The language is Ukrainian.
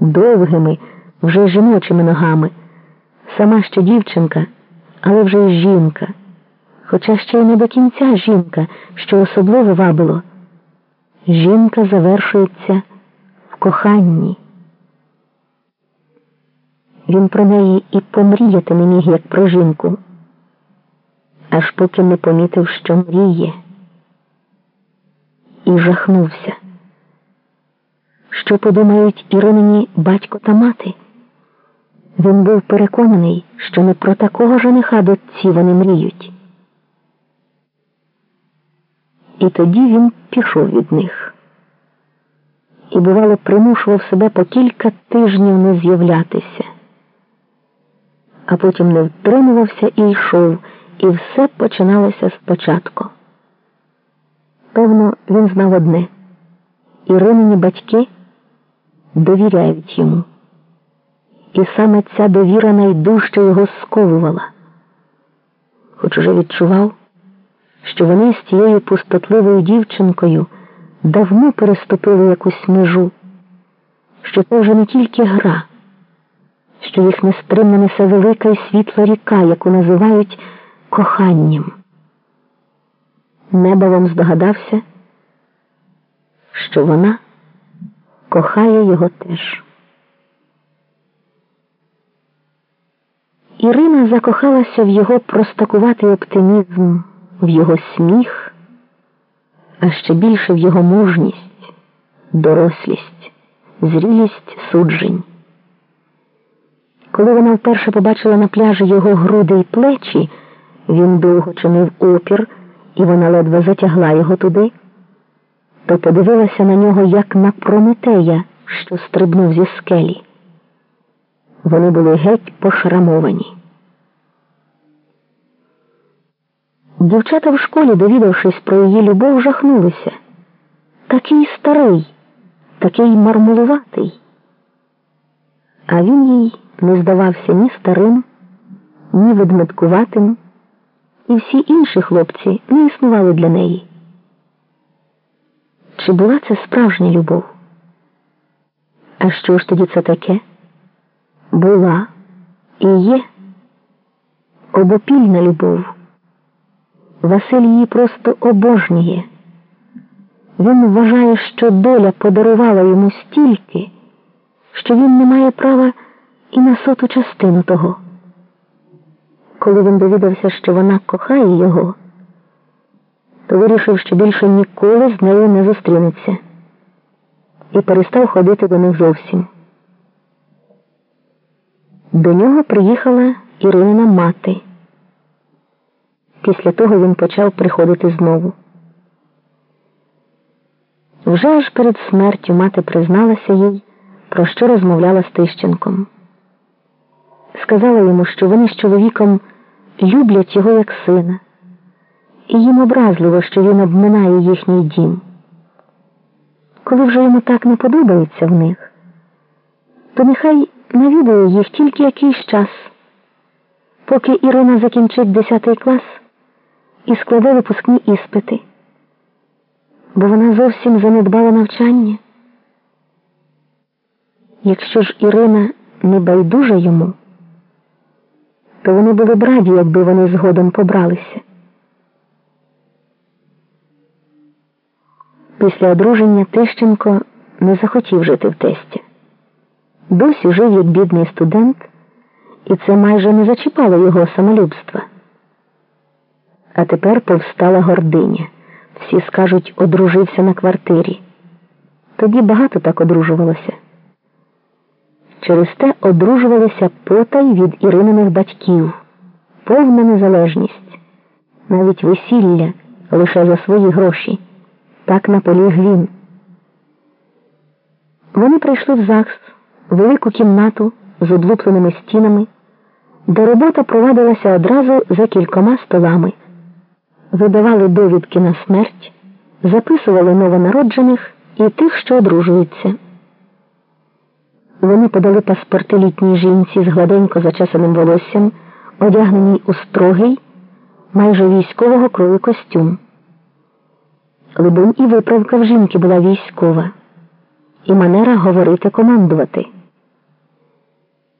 довгими, вже жіночими ногами. Сама ще дівчинка, але вже й жінка. Хоча ще й не до кінця жінка, що особливо вабило. Жінка завершується в коханні. Він про неї і помріяти не міг, як про жінку, аж поки не помітив, що мріє, і жахнувся. Що подумають Іринині батько та мати? Він був переконаний, що не про такого жениха дочці вони мріють. І тоді він пішов від них і, бувало, примушував себе по кілька тижнів не з'являтися, а потім не втримувався і йшов, і все починалося спочатку. Певно, він знав одне Іринині батьки довіряють йому. І саме ця довіра найдужче його сковувала, хоч уже відчував, що вони з тією пустотливою дівчинкою давно переступили якусь межу, що це вже не тільки гра, що їх нестримно несе велика і світла ріка, яку називають коханням. Небавом здогадався, що вона кохає його теж. Ірина закохалася в його простакуватий оптимізм, в його сміх, а ще більше в його мужність, дорослість, зрілість суджень. Коли вона вперше побачила на пляжі його груди й плечі, він довго чинив опір, і вона ледве затягла його туди, то подивилася на нього як на Прометея, що стрибнув зі скелі. Вони були геть пошрамовані. Дівчата в школі, довідавшись про її любов, жахнулися. Такий старий, такий мармулуватий. А він їй не здавався ні старим, ні ведмедкуватим, і всі інші хлопці не існували для неї. Чи була це справжня любов? А що ж тоді це таке? Була і є обопільна любов. Василь її просто обожнює. Він вважає, що доля подарувала йому стільки, що він не має права і на соту частину того. Коли він довідався, що вона кохає його, то вирішив, що більше ніколи з нею не зустрінеться і перестав ходити до них зовсім. До нього приїхала Іринина мати. Після того він почав приходити знову. Вже аж перед смертю мати призналася їй, про що розмовляла з Тищенком. Сказала йому, що вони з чоловіком люблять його як сина, і їм образливо, що він обминає їхній дім. Коли вже йому так не подобається в них, то нехай навідує їх тільки якийсь час, поки Ірина закінчить 10 клас і складе випускні іспити, бо вона зовсім занедбала навчання. Якщо ж Ірина не байдужа йому, то вони були б раді, якби вони згодом побралися. Після одруження Тищенко не захотів жити в тесті. Досі жив як бідний студент, і це майже не зачіпало його самолюбства. А тепер повстала гординя. Всі скажуть, одружився на квартирі. Тоді багато так одружувалося. Через те одружувалися потай від Ірининих батьків, повна незалежність, навіть весілля лише за свої гроші. Так наполіг він. Вони прийшли в ЗАГС, велику кімнату з облупленими стінами, де робота провадилася одразу за кількома столами видавали довідки на смерть, записували новонароджених і тих, що одружуються. Вони подали паспорти літній жінці з гладенько зачесаним волоссям, одягненій у строгий, майже військового крою костюм. Либонь і виправка в жінки була військова, і манера говорити командувати.